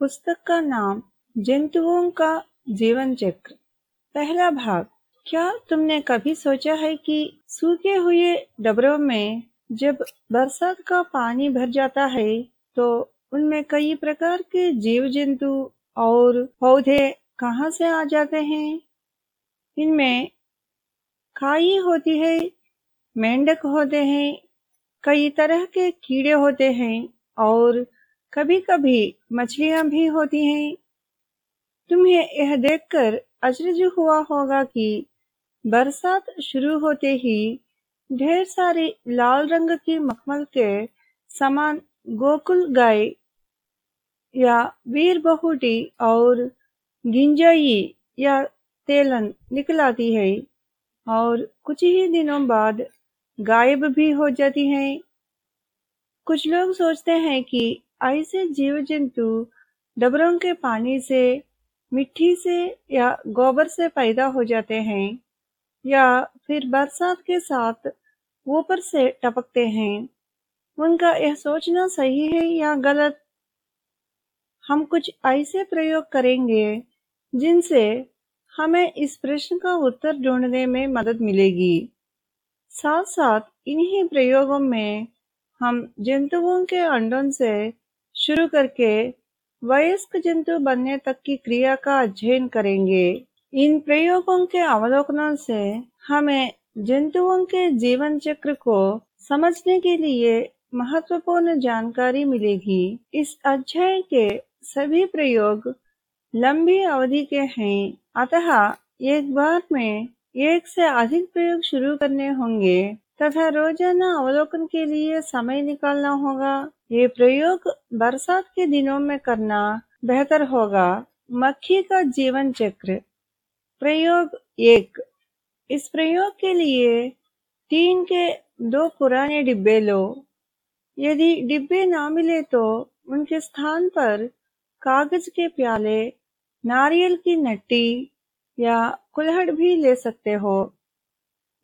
पुस्तक का नाम जंतुओं का जीवन चक्र। पहला भाग, क्या तुमने कभी सोचा है कि सूखे हुए डबरों में जब बरसात का पानी भर जाता है तो उनमें कई प्रकार के जीव जंतु और पौधे कहाँ से आ जाते हैं? इनमें खाई होती है, मेंढक होते हैं, कई तरह के कीड़े होते हैं और कभी-कभी मछलियाँ भी होती हैं। तुम्हें यह देखकर अचरज हुआ होगा कि बरसात शुरू होते ही ढेर सारी लाल रंग की मखमल के समान गोकुल गाय या वीर बहुटी और गिंजाई या तेलन निकल आती है और कुछ ही दिनों बाद गायब भी हो जाती हैं। कुछ लोग सोचते हैं कि ऐसे जीव जंतु डबरों के पानी से, मिट्टी से या गोबर से पैदा हो जाते हैं या फिर बरसात के साथ ऊपर से टपकते हैं। उनका यह सोचना सही है या गलत? हम कुछ ऐसे प्रयोग करेंगे, जिनसे हमें इस प्रश्न का उत्तर ढूँढने में मदद मिलेगी। साथ साथ इन्हीं प्रयोगों में हम जंतुओं के अंडों से शुरू करके वयस्क जंतु बनने तक की क्रिया का अध्ययन करेंगे। इन प्रयोगों के अवलोकन से हमें जंतुओं के जीवन चक्र को समझने के लिए महत्वपूर्ण जानकारी मिलेगी। इस अध्याय के सभी प्रयोग लंबी अवधि के हैं। अतः एक बार में एक से अधिक प्रयोग शुरू करने होंगे। तथा रोज़ाना अवलोकन के लिए समय निकालना होगा। ये प्रयोग बरसात के दिनों में करना बेहतर होगा। मक्खी का जीवन चक्र। प्रयोग एक। इस प्रयोग के लिए तीन के दो पुराने डिब्बे लो। यदि डिब्बे ना मिले तो उनके स्थान पर कागज़ के प्याले, नारियल की नट्टी या कुल्हड़ भी ले सकते हो।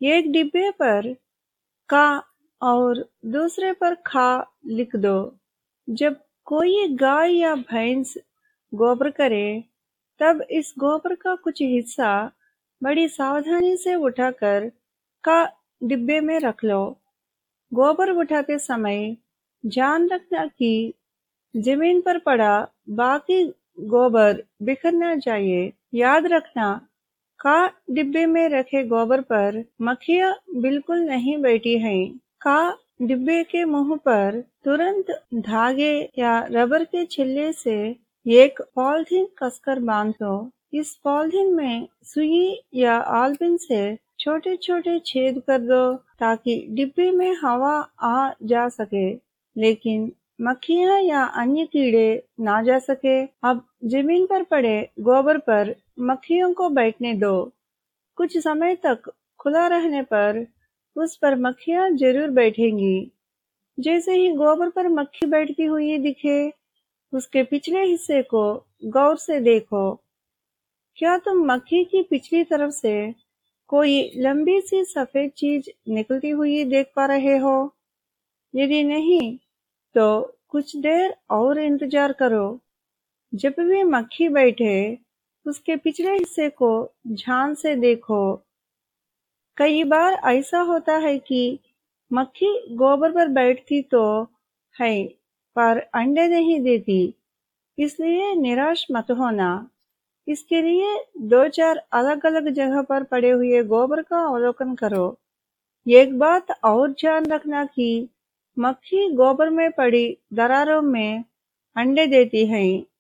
एक डिब्बे पर का और दूसरे पर खा लिख दो। जब कोई गाय या भैंस गोबर करे, तब इस गोबर का कुछ हिस्सा बड़ी सावधानी से उठाकर का डिब्बे में रख लो। गोबर उठाते समय ध्यान रखना कि ज़मीन पर पड़ा बाकी गोबर बिखर बिखरना चाहिए याद रखना का डिब्बे में रखे गोबर पर मक्खियाँ बिल्कुल नहीं बैठी हैं। का डिब्बे के मुँह पर तुरंत धागे या रबर के छिल्ले से एक पॉलिथीन कसकर बाँध दो। इस पॉलिथीन में सुई या आलपिन से छोटे छोटे छेद कर दो ताकि डिब्बे में हवा आ जा सके। लेकिन मक्खियाँ या अन्य कीड़े ना जा सके। अब ज़मीन पर पड़े गोबर पर मक्खियों को बैठने दो। कुछ समय तक खुला रहने पर उस पर मक्खियाँ ज़रूर बैठेंगी। जैसे ही गोबर पर मक्खी बैठती हुई दिखे, उसके पिछले हिस्से को गौर से देखो। क्या तुम मक्खी की पिछली तरफ़ से कोई लंबी सी सफ़ेद चीज़ निकलती हुई देख पा रहे हो? यदि नहीं तो कुछ देर और इंतज़ार करो। जब भी मक्खी बैठे उसके पिछले हिस्से को ध्यान से देखो। कई बार ऐसा होता है कि मक्खी गोबर पर बैठती तो है, पर अंडे नहीं देती। इसलिए निराश मत होना। इसके लिए दो चार अलग अलग जगह पर पड़े हुए गोबर का अवलोकन करो। एक बात और ध्यान रखना कि मक्खी गोबर में पड़ी दरारों में अंडे देती है।